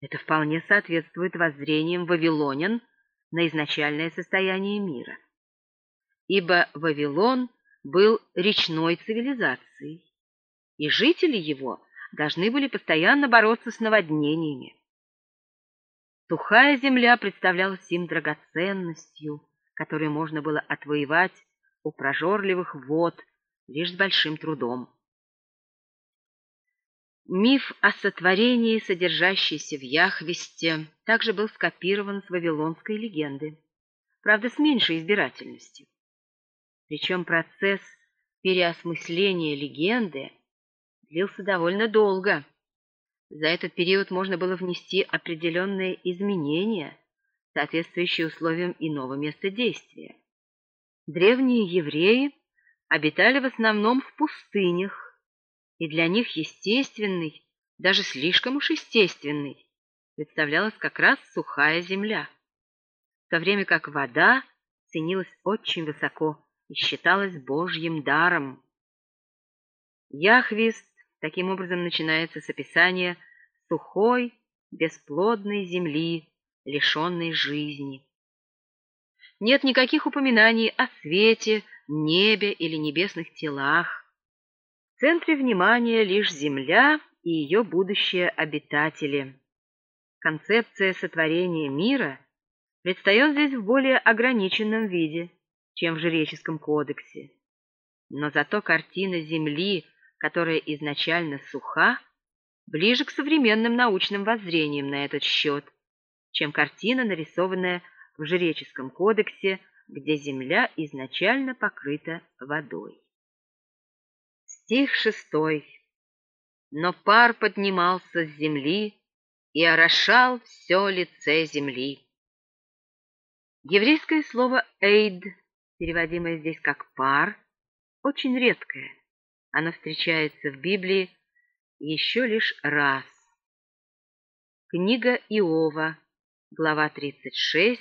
Это вполне соответствует воззрениям вавилонян на изначальное состояние мира. Ибо Вавилон был речной цивилизацией, и жители его должны были постоянно бороться с наводнениями. Сухая земля представлялась им драгоценностью, которую можно было отвоевать у прожорливых вод лишь с большим трудом. Миф о сотворении, содержащийся в Яхвесте, также был скопирован с вавилонской легенды, правда, с меньшей избирательностью. Причем процесс переосмысления легенды длился довольно долго. За этот период можно было внести определенные изменения, соответствующие условиям иного места действия. Древние евреи обитали в основном в пустынях, и для них естественный, даже слишком уж естественный, представлялась как раз сухая земля, в то время как вода ценилась очень высоко и считалась божьим даром. Яхвист таким образом начинается с описания сухой, бесплодной земли, лишенной жизни. Нет никаких упоминаний о свете, небе или небесных телах. В центре внимания лишь Земля и ее будущие обитатели. Концепция сотворения мира предстает здесь в более ограниченном виде, чем в жреческом кодексе. Но зато картина Земли, которая изначально суха, ближе к современным научным воззрениям на этот счет, чем картина, нарисованная в жреческом кодексе, где Земля изначально покрыта водой. Стих шестой. Но пар поднимался с земли и орошал все лице земли. Еврейское слово «эйд», переводимое здесь как «пар», очень редкое. Оно встречается в Библии еще лишь раз. Книга Иова, глава 36,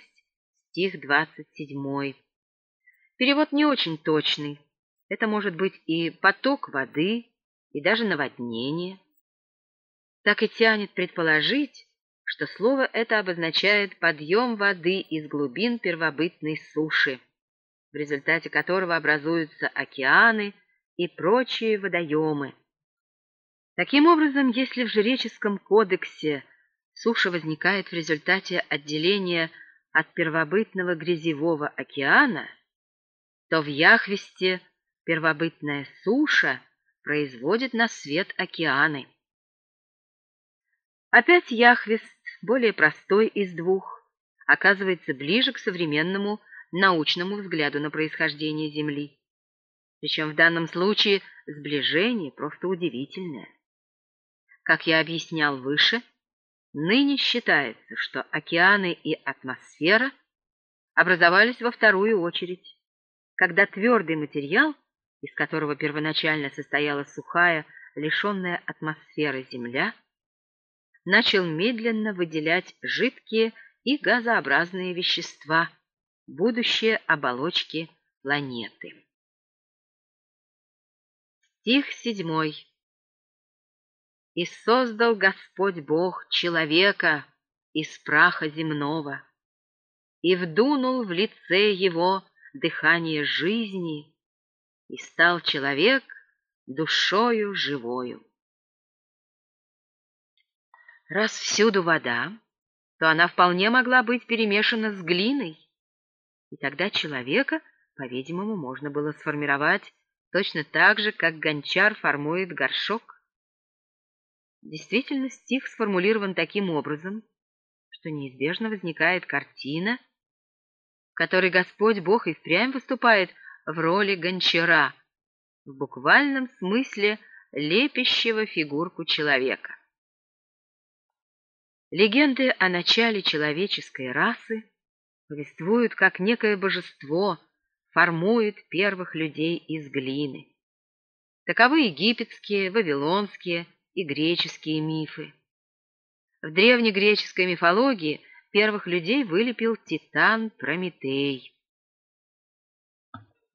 стих 27. Перевод не очень точный. Это может быть и поток воды, и даже наводнение. Так и тянет предположить, что слово это обозначает подъем воды из глубин первобытной суши, в результате которого образуются океаны и прочие водоемы. Таким образом, если в жреческом кодексе суша возникает в результате отделения от первобытного грязевого океана, то в Яхвесте первобытная суша производит на свет океаны. Опять Яхвест, более простой из двух, оказывается ближе к современному научному взгляду на происхождение Земли. Причем в данном случае сближение просто удивительное. Как я объяснял выше, ныне считается, что океаны и атмосфера образовались во вторую очередь, когда твердый материал – из которого первоначально состояла сухая, лишенная атмосферы Земля, начал медленно выделять жидкие и газообразные вещества, будущие оболочки планеты. Стих седьмой. «И создал Господь Бог человека из праха земного, и вдунул в лице его дыхание жизни, и стал человек душою живою. Раз всюду вода, то она вполне могла быть перемешана с глиной, и тогда человека, по-видимому, можно было сформировать точно так же, как гончар формует горшок. Действительно, стих сформулирован таким образом, что неизбежно возникает картина, в которой Господь Бог и впрямь выступает в роли гончара, в буквальном смысле лепящего фигурку человека. Легенды о начале человеческой расы повествуют, как некое божество формует первых людей из глины. Таковы египетские, вавилонские и греческие мифы. В древнегреческой мифологии первых людей вылепил титан Прометей.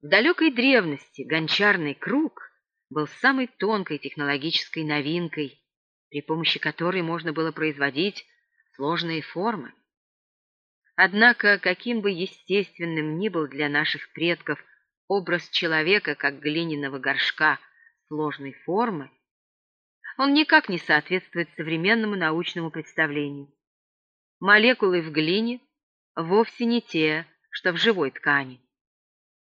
В далекой древности гончарный круг был самой тонкой технологической новинкой, при помощи которой можно было производить сложные формы. Однако, каким бы естественным ни был для наших предков образ человека как глиняного горшка сложной формы, он никак не соответствует современному научному представлению. Молекулы в глине вовсе не те, что в живой ткани.